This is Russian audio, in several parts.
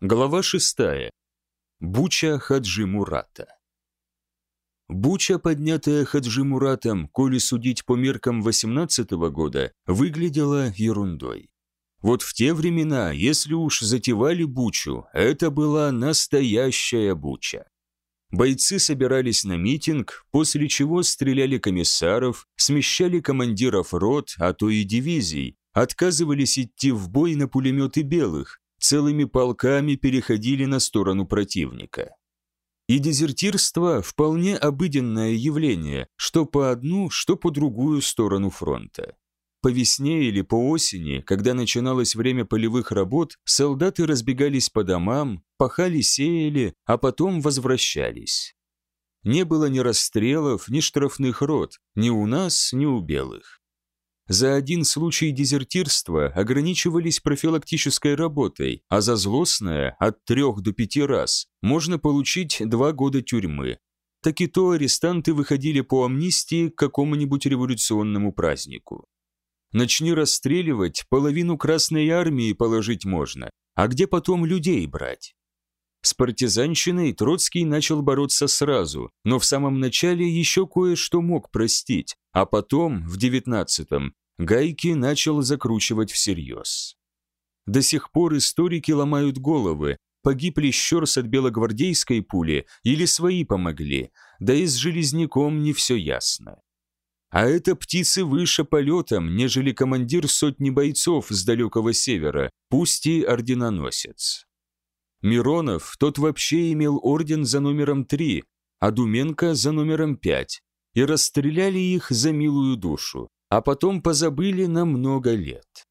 Глава шестая. Буча Хаджи Мурата. Буча, поднятая Хаджи Муратом, коли судить по меркам 18 -го года, выглядела ерундой. Вот в те времена, если уж затевали бучу, это была настоящая буча. Бойцы собирались на митинг, после чего стреляли комиссаров, смещали командиров рот, а то и дивизий, отказывались идти в бой на пулеметы белых, целыми полками переходили на сторону противника. И дезертирство – вполне обыденное явление, что по одну, что по другую сторону фронта. По весне или по осени, когда начиналось время полевых работ, солдаты разбегались по домам, пахали, сеяли, а потом возвращались. Не было ни расстрелов, ни штрафных рот, ни у нас, ни у белых. За один случай дезертирства ограничивались профилактической работой, а за злостное от трех до пяти раз можно получить два года тюрьмы. Так и то арестанты выходили по амнистии к какому-нибудь революционному празднику. Начни расстреливать, половину Красной Армии положить можно, а где потом людей брать? С партизанщиной Троцкий начал бороться сразу, но в самом начале еще кое-что мог простить, а потом, в девятнадцатом, гайки начал закручивать всерьез. До сих пор историки ломают головы, погиб ли Щерс от белогвардейской пули или свои помогли, да и с Железняком не все ясно. А это птицы выше полетом, нежели командир сотни бойцов с далекого севера, пусть и орденоносец. Миронов, тот вообще имел орден за номером 3, а Думенко за номером 5, и расстреляли их за милую душу, а потом позабыли на много лет.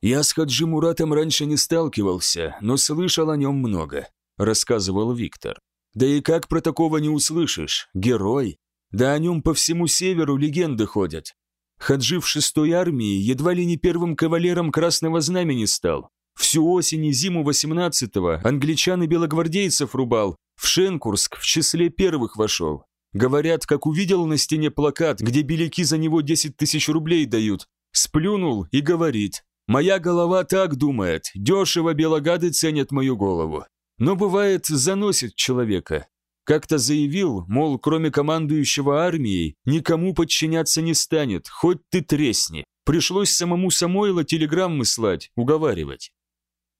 «Я с Хаджи Муратом раньше не сталкивался, но слышал о нем много», – рассказывал Виктор. «Да и как про такого не услышишь? Герой. Да о нем по всему северу легенды ходят. Хаджи в шестой армии едва ли не первым кавалером Красного Знамени стал. Всю осень и зиму 18-го англичан и белогвардейцев рубал, в Шенкурск в числе первых вошел. Говорят, как увидел на стене плакат, где беляки за него 10 тысяч рублей дают, сплюнул и говорит, «Моя голова так думает, дешево белогады ценят мою голову». Но бывает, заносит человека. Как-то заявил, мол, кроме командующего армией, никому подчиняться не станет, хоть ты тресни. Пришлось самому Самойло телеграммы слать, уговаривать.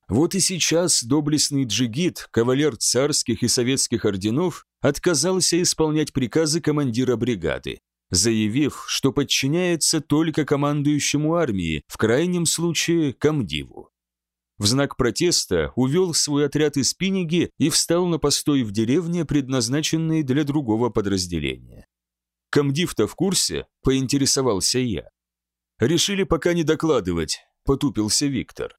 Вот и сейчас доблестный джигит, кавалер царских и советских орденов, отказался исполнять приказы командира бригады, заявив, что подчиняется только командующему армии, в крайнем случае комдиву. В знак протеста увел свой отряд из Пиниги и встал на постой в деревне, предназначенной для другого подразделения. Комдив-то в курсе, поинтересовался я. Решили пока не докладывать, потупился Виктор.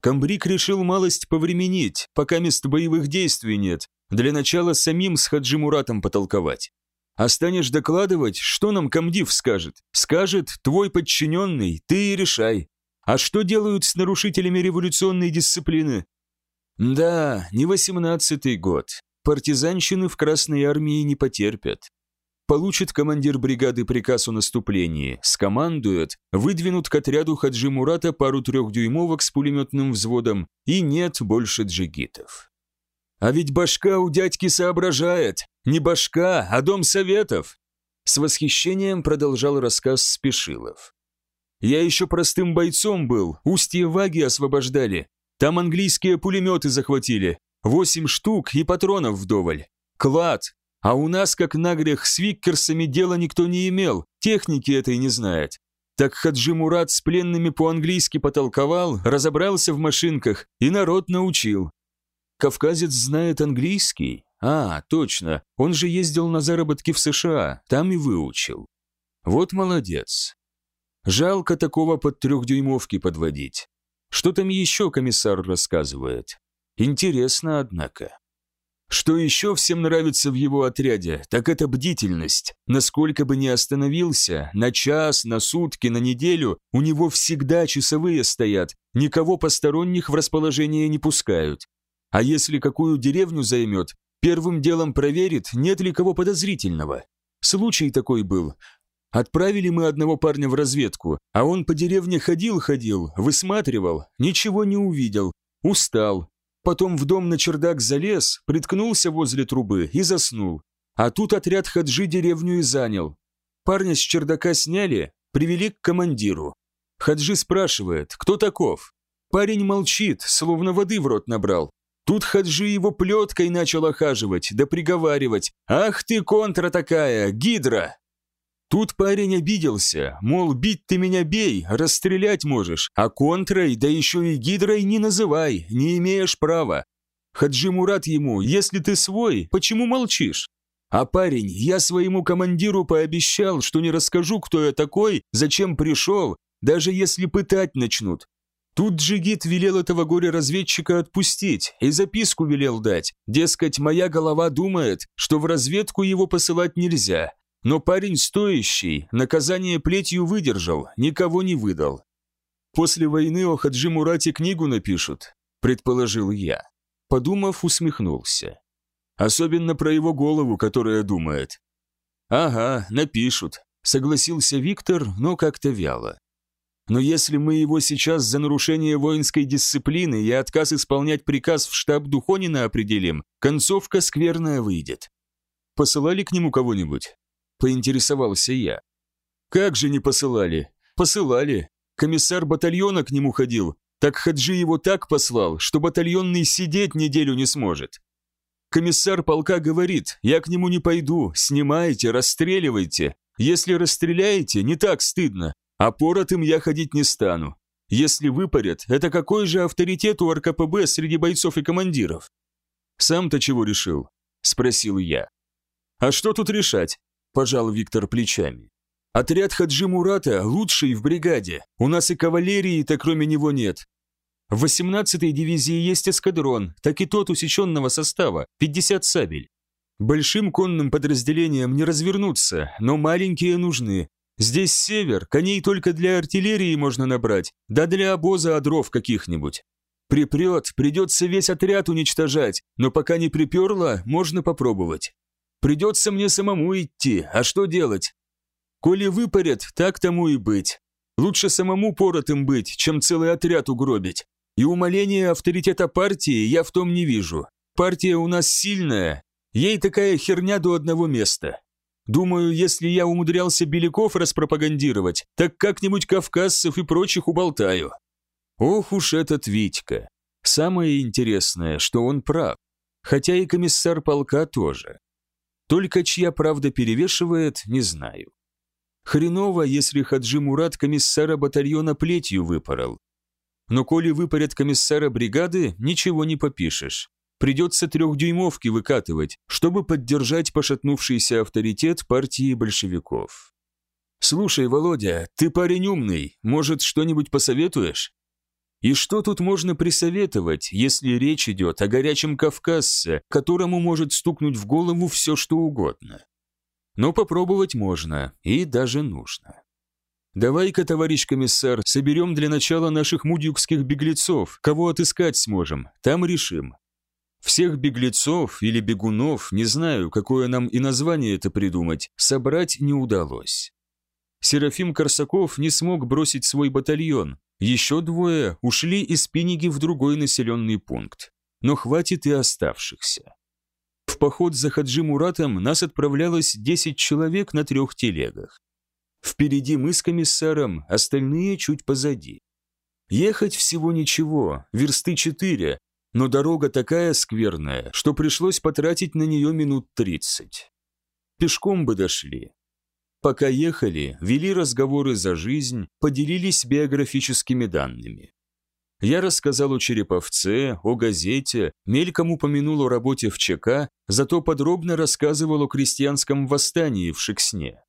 Камбрик решил малость повременить, пока мест боевых действий нет, для начала самим с Хаджи Муратом потолковать. А станешь докладывать, что нам комдив скажет? Скажет, твой подчиненный, ты и решай. А что делают с нарушителями революционной дисциплины? Да, не восемнадцатый год. Партизанщины в Красной армии не потерпят. Получит командир бригады приказ о наступлении, скомандует, выдвинут к отряду Хаджи Мурата пару трехдюймовок с пулеметным взводом, и нет больше джигитов. А ведь башка у дядьки соображает. Не башка, а дом советов. С восхищением продолжал рассказ Спешилов. Я еще простым бойцом был, устье Ваги освобождали. Там английские пулеметы захватили. Восемь штук и патронов вдоволь. Клад, а у нас, как на грех, с виккерсами дела никто не имел, техники этой не знает. Так Хаджи Мурат с пленными по-английски потолковал, разобрался в машинках и народ научил. Кавказец знает английский? А, точно, он же ездил на заработки в США, там и выучил. Вот молодец. Жалко такого под трехдюймовки подводить. Что там еще комиссар рассказывает? Интересно, однако. Что еще всем нравится в его отряде, так это бдительность. Насколько бы ни остановился, на час, на сутки, на неделю, у него всегда часовые стоят, никого посторонних в расположение не пускают. А если какую деревню займет, первым делом проверит, нет ли кого подозрительного. Случай такой был. Отправили мы одного парня в разведку, а он по деревне ходил-ходил, высматривал, ничего не увидел, устал, потом в дом на чердак залез, приткнулся возле трубы и заснул. А тут отряд Хаджи деревню и занял. Парня с чердака сняли, привели к командиру. Хаджи спрашивает, кто таков? Парень молчит, словно воды в рот набрал. Тут Хаджи его плеткой начал охаживать, да приговаривать. «Ах ты, контра такая, гидра!» Тут парень обиделся, мол, бить ты меня бей, расстрелять можешь, а контрой, да еще и гидрой не называй, не имеешь права. Хаджи Мурат ему, если ты свой, почему молчишь? А парень, я своему командиру пообещал, что не расскажу, кто я такой, зачем пришел, даже если пытать начнут. Тут Джигит велел этого горе-разведчика отпустить и записку велел дать. Дескать, моя голова думает, что в разведку его посылать нельзя, но парень стоящий, наказание плетью выдержал, никого не выдал. После войны о Хаджи Мурате книгу напишут, предположил я. Подумав, усмехнулся. Особенно про его голову, которая думает. Ага, напишут, согласился Виктор, но как-то вяло. Но если мы его сейчас за нарушение воинской дисциплины и отказ исполнять приказ в штаб Духонина определим, концовка скверная выйдет. Посылали к нему кого-нибудь? Поинтересовался я. Как же не посылали? Посылали. Комиссар батальона к нему ходил. Так Хаджи его так послал, что батальонный сидеть неделю не сможет. Комиссар полка говорит, я к нему не пойду, снимайте, расстреливайте. Если расстреляете, не так стыдно, а поротым я ходить не стану. Если выпарят, это какой же авторитет у РКПБ среди бойцов и командиров? Сам-то чего решил? Спросил я. А что тут решать? Пожал Виктор плечами. Отряд Хаджи Мурата лучший в бригаде. У нас и кавалерии-то кроме него нет. В 18-й дивизии есть эскадрон, так и тот усеченного состава, 50 сабель. Большим конным подразделениям не развернуться, но маленькие нужны. Здесь север, коней только для артиллерии можно набрать, да для обоза одров каких-нибудь. Припрет, придется весь отряд уничтожать, но пока не приперло, можно попробовать. Придется мне самому идти, а что делать? Коли выпарят, так тому и быть. Лучше самому поротым быть, чем целый отряд угробить. И умаления авторитета партии я в том не вижу. Партия у нас сильная, ей такая херня до одного места. Думаю, если я умудрялся беляков распропагандировать, так как-нибудь кавказцев и прочих уболтаю. Ох уж этот Витька. Самое интересное, что он прав. Хотя и комиссар полка тоже. Только чья правда перевешивает, не знаю. Хреново, если Хаджи Мурат комиссара батальона плетью выпорол. Но коли выпарят комиссара бригады, ничего не попишешь. Придется трехдюймовки выкатывать, чтобы поддержать пошатнувшийся авторитет партии большевиков. «Слушай, Володя, ты парень умный, может, что-нибудь посоветуешь?» И что тут можно присоветовать, если речь идет о горячем кавказце, которому может стукнуть в голову все, что угодно? Но попробовать можно, и даже нужно. Давай-ка, товарищ комиссар, соберем для начала наших мудюкских беглецов, кого отыскать сможем, там решим. Всех беглецов или бегунов, не знаю, какое нам и название это придумать, собрать не удалось. Серафим Корсаков не смог бросить свой батальон, еще двое ушли из Пиниги в другой населенный пункт, но хватит и оставшихся. В поход за Хаджи Муратом нас отправлялось 10 человек на трех телегах. Впереди мы с комиссаром, остальные чуть позади. Ехать всего ничего, версты четыре, но дорога такая скверная, что пришлось потратить на нее минут 30. Пешком бы дошли, Пока ехали, вели разговоры за жизнь, поделились биографическими данными. Я рассказал о Череповце, о газете, мельком упомянул о работе в ЧК, зато подробно рассказывал о крестьянском восстании в Шексне.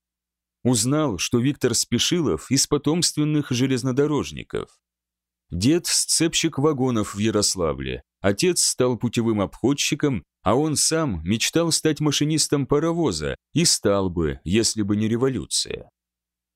Узнал, что Виктор Спешилов из потомственных железнодорожников. Дед – сцепщик вагонов в Ярославле, отец стал путевым обходчиком, а он сам мечтал стать машинистом паровоза и стал бы, если бы не революция.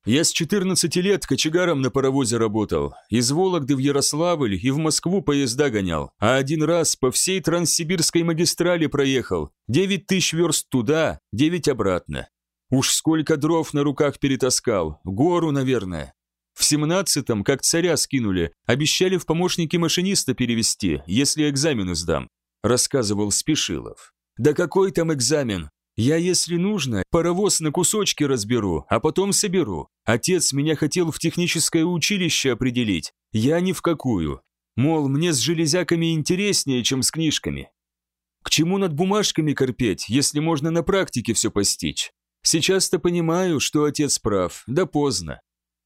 Я с 14 лет кочегаром на паровозе работал, из Вологды в Ярославль и в Москву поезда гонял, а один раз по всей Транссибирской магистрали проехал, 9 тысяч верст туда, 9 обратно. Уж сколько дров на руках перетаскал, гору, наверное. В семнадцатом, как царя скинули, обещали в помощники машиниста перевести, если экзамены сдам», рассказывал Спешилов. «Да какой там экзамен? Я, если нужно, паровоз на кусочки разберу, а потом соберу. Отец меня хотел в техническое училище определить, я ни в какую. Мол, мне с железяками интереснее, чем с книжками. К чему над бумажками корпеть, если можно на практике все постичь? Сейчас-то понимаю, что отец прав, да поздно.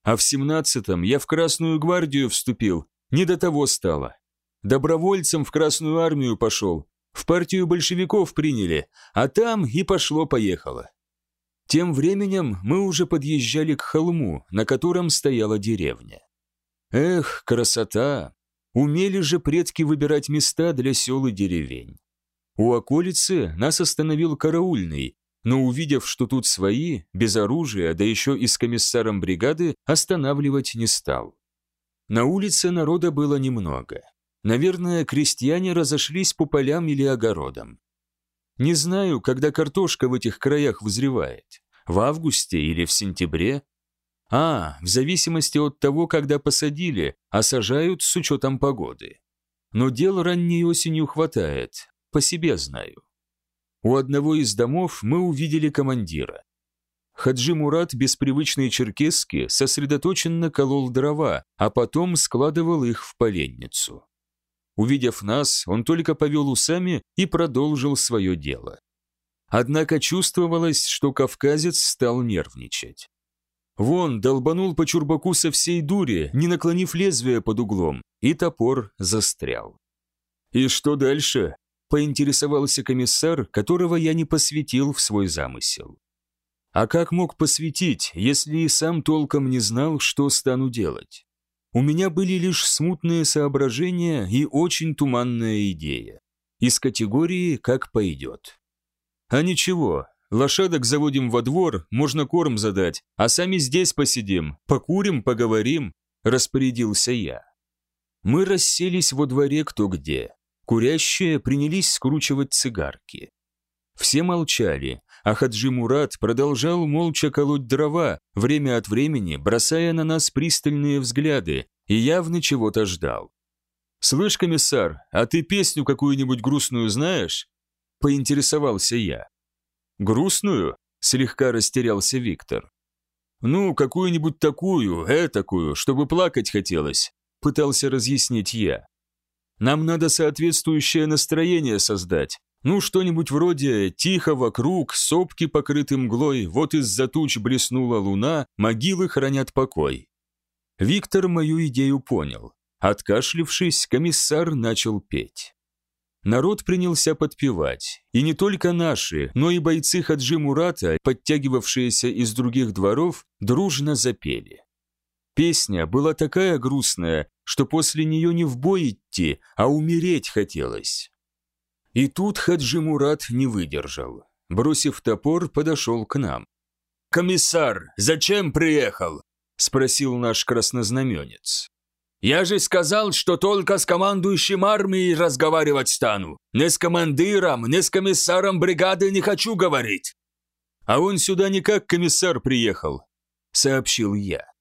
А в семнадцатом я в Красную гвардию вступил, не до того стало. Добровольцем в Красную армию пошел, в партию большевиков приняли, а там и пошло-поехало. Тем временем мы уже подъезжали к холму, на котором стояла деревня. Эх, красота! Умели же предки выбирать места для сел и деревень. У околицы нас остановил караульный, но увидев, что тут свои, без оружия, да еще и с комиссаром бригады, останавливать не стал. На улице народа было немного. Наверное, крестьяне разошлись по полям или огородам. Не знаю, когда картошка в этих краях вызревает. В августе или в сентябре? А, в зависимости от того, когда посадили, а сажают с учетом погоды. Но дел ранней осенью хватает, по себе знаю. У одного из домов мы увидели командира. Хаджи Мурат без привычной черкески сосредоточенно колол дрова, а потом складывал их в поленницу. Увидев нас, он только повел усами и продолжил свое дело. Однако чувствовалось, что кавказец стал нервничать. Вон, долбанул по чурбаку со всей дури, не наклонив лезвие под углом, и топор застрял. «И что дальше?» – поинтересовался комиссар, которого я не посвятил в свой замысел. А как мог посвятить, если и сам толком не знал, что стану делать? У меня были лишь смутные соображения и очень туманная идея. Из категории «как пойдет». А ничего, лошадок заводим во двор, можно корм задать, а сами здесь посидим, покурим, поговорим, распорядился я. Мы расселись во дворе кто где. Курящие принялись скручивать цигарки. Все молчали, а Хаджи Мурат продолжал молча колоть дрова, время от времени бросая на нас пристальные взгляды, и явно чего-то ждал. «Слышь, комиссар, а ты песню какую-нибудь грустную знаешь?» – поинтересовался я. «Грустную?» – слегка растерялся Виктор. «Ну, какую-нибудь такую, этакую, чтобы плакать хотелось», – пытался разъяснить я. «Нам надо соответствующее настроение создать, ну, что-нибудь вроде «Тихо вокруг, сопки покрыты мглой, вот из-за туч блеснула луна, могилы хранят покой». Виктор мою идею понял. Откашлившись, комиссар начал петь. Народ принялся подпевать, и не только наши, но и бойцы Хаджи Мурата, подтягивавшиеся из других дворов, дружно запели. Песня была такая грустная, что после нее не в бой идти, а умереть хотелось. И тут Хаджи Мурат не выдержал. Бросив топор, подошел к нам. «Комиссар, зачем приехал?» – спросил наш краснознаменец. «Я же сказал, что только с командующим армией разговаривать стану. Не с командиром, не с комиссаром бригады не хочу говорить». «А он сюда не как комиссар приехал», – сообщил я.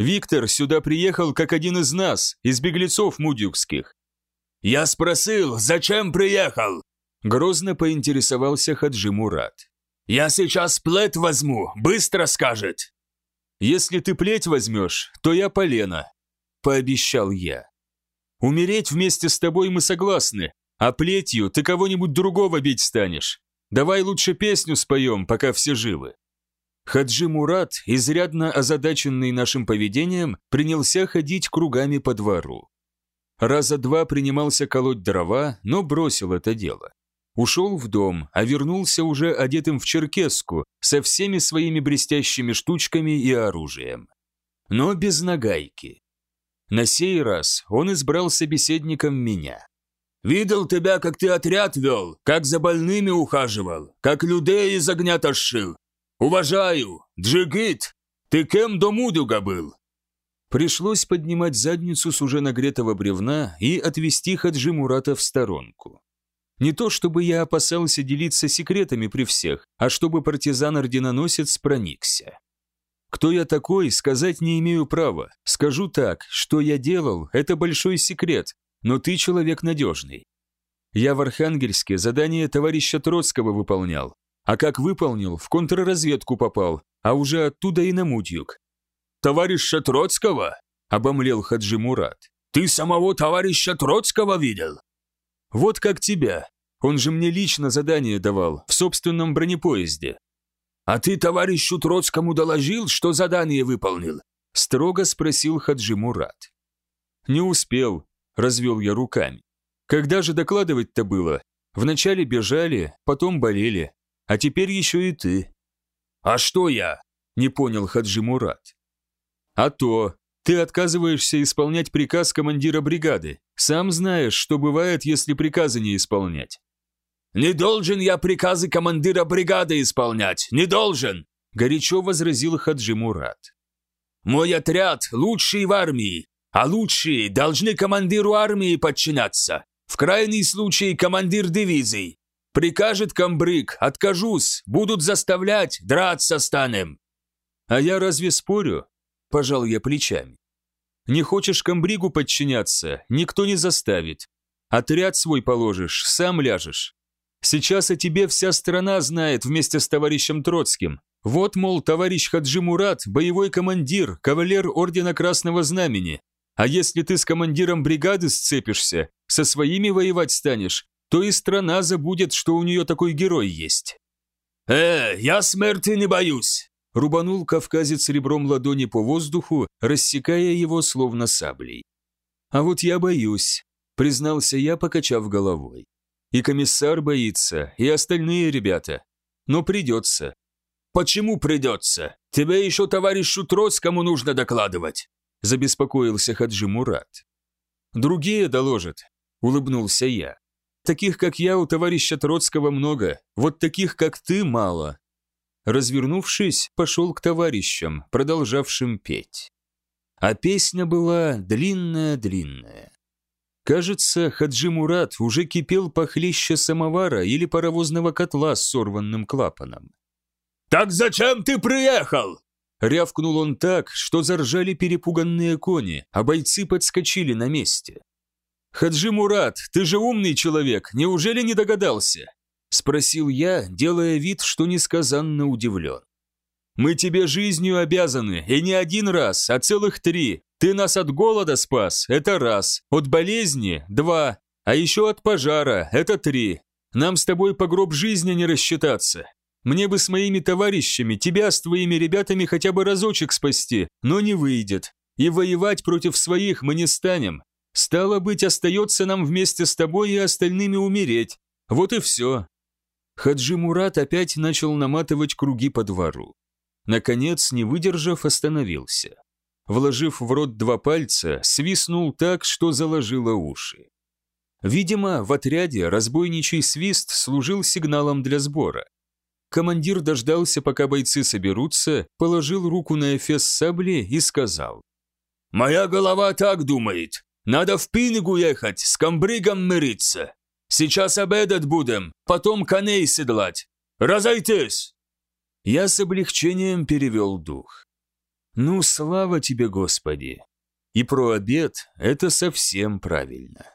«Виктор сюда приехал как один из нас, из беглецов мудюкских. «Я спросил, зачем приехал?» Грозно поинтересовался Хаджи Мурат. «Я сейчас плеть возьму, быстро скажет!» «Если ты плеть возьмешь, то я полено», – пообещал я. «Умереть вместе с тобой мы согласны, а плетью ты кого-нибудь другого бить станешь. Давай лучше песню споем, пока все живы». Хаджи Мурат, изрядно озадаченный нашим поведением, принялся ходить кругами по двору. Раза два принимался колоть дрова, но бросил это дело. Ушел в дом, а вернулся уже одетым в черкеску, со всеми своими блестящими штучками и оружием. Но без нагайки. На сей раз он избрал собеседником меня. «Видел тебя, как ты отряд вел, как за больными ухаживал, как людей из огня тащил. Уважаю, Джигит, ты кем до Мудуга был?» Пришлось поднимать задницу с уже нагретого бревна и отвести Хаджи Мурата в сторонку. Не то чтобы я опасался делиться секретами при всех, а чтобы партизан-орденоносец проникся. Кто я такой, сказать не имею права. Скажу так, что я делал, это большой секрет, но ты человек надежный. Я в Архангельске задание товарища Троцкого выполнял, а как выполнил, в контрразведку попал, а уже оттуда и на Мудьюк. «Товарища Троцкого?» – обомлел Хаджи Мурат. «Ты самого товарища Троцкого видел?» «Вот как тебя. Он же мне лично задание давал, в собственном бронепоезде». «А ты товарищу Троцкому доложил, что задание выполнил?» – строго спросил Хаджи Мурат. «Не успел», – развел я руками. «Когда же докладывать-то было? Вначале бежали, потом болели, а теперь еще и ты». «А что я?» – не понял Хаджи Мурат. «А то, ты отказываешься исполнять приказ командира бригады. Сам знаешь, что бывает, если приказы не исполнять». «Не должен я приказы командира бригады исполнять, не должен!» – горячо возразил Хаджи Мурат. «Мой отряд лучший в армии, а лучшие должны командиру армии подчиняться. В крайний случай командир дивизии. Прикажет комбриг, откажусь, будут заставлять, драться станем. А я разве спорю? Пожал я плечами. Не хочешь комбригу подчиняться, никто не заставит. Отряд свой положишь, сам ляжешь. Сейчас о тебе вся страна знает вместе с товарищем Троцким. Вот, мол, товарищ Хаджи Мурат – боевой командир, кавалер Ордена Красного Знамени. А если ты с командиром бригады сцепишься, со своими воевать станешь, то и страна забудет, что у нее такой герой есть. «Э, я смерти не боюсь!» Рубанул кавказец ребром ладони по воздуху, рассекая его словно саблей. «А вот я боюсь», — признался я, покачав головой. «И комиссар боится, и остальные ребята. Но придется». «Почему придется? Тебе еще товарищу Троцкому нужно докладывать», — забеспокоился Хаджи Мурат. «Другие доложат», — улыбнулся я. Таких, как я, у товарища Троцкого много, вот таких, как ты, мало». Развернувшись, пошел к товарищам, продолжавшим петь. А песня была длинная-длинная. Кажется, Хаджи Мурат уже кипел похлеще самовара или паровозного котла с сорванным клапаном. «Так зачем ты приехал?» Рявкнул он так, что заржали перепуганные кони, а бойцы подскочили на месте. «Хаджи Мурат, ты же умный человек, неужели не догадался?» Спросил я, делая вид, что несказанно удивлен. «Мы тебе жизнью обязаны, и не один раз, а целых три. Ты нас от голода спас, это раз, от болезни – два, а еще от пожара – это три. Нам с тобой по гроб жизни не рассчитаться. Мне бы с моими товарищами, тебя с твоими ребятами хотя бы разочек спасти, но не выйдет. И воевать против своих мы не станем, Стало быть, остается нам вместе с тобой и остальными умереть. Вот и все. Хаджи Мурат опять начал наматывать круги по двору. Наконец, не выдержав, остановился. Вложив в рот два пальца, свистнул так, что заложило уши. Видимо, в отряде разбойничий свист служил сигналом для сбора. Командир дождался, пока бойцы соберутся, положил руку на эфес сабли и сказал. «Моя голова так думает. Надо в Пингу ехать, с комбригом мириться. Сейчас обедать будем, потом коней седлать. Разойтись!» Я с облегчением перевел дух. «Ну, слава тебе, Господи!» И про обед это совсем правильно.